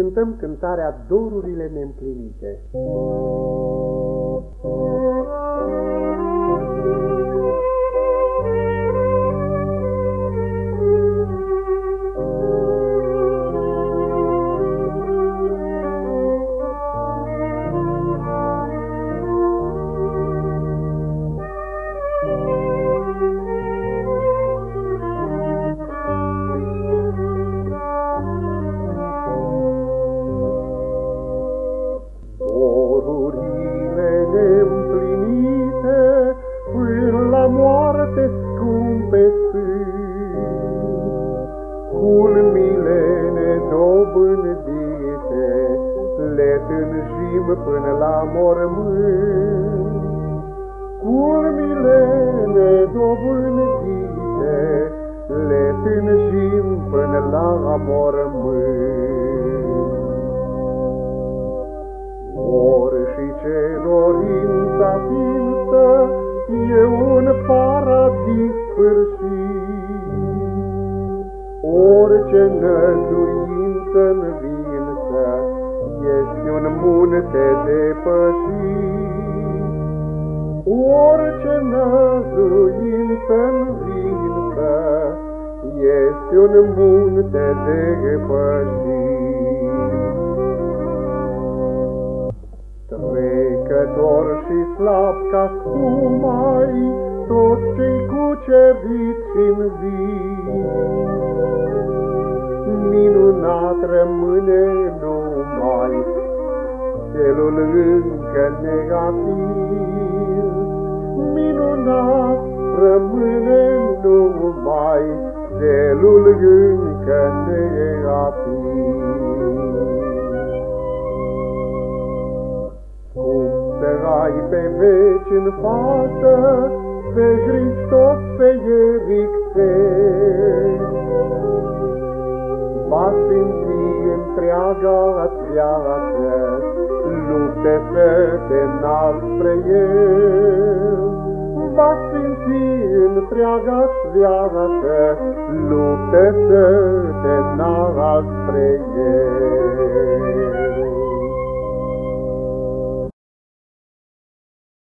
cântăm cântarea Dorurile neîmplinite. Nedobândite le tânjim până la mormânt. Culmile nedobândite le tânjim până la mormânt. Orice năzuință în vinsă este un munte depășit. Orice năzuință în vinsă este un munte depășit. Trecător și slab ca sumai, toți cei cuceriți în zi. Minunat rămâne numai celul încă negativ. Minunat rămâne numai celul încă negativ. ai pe veci în față, pe Hristos feieric-te. Va întreaga viață, lupte să te spre El. Va sfinți întreaga viață, lupte să te spre El.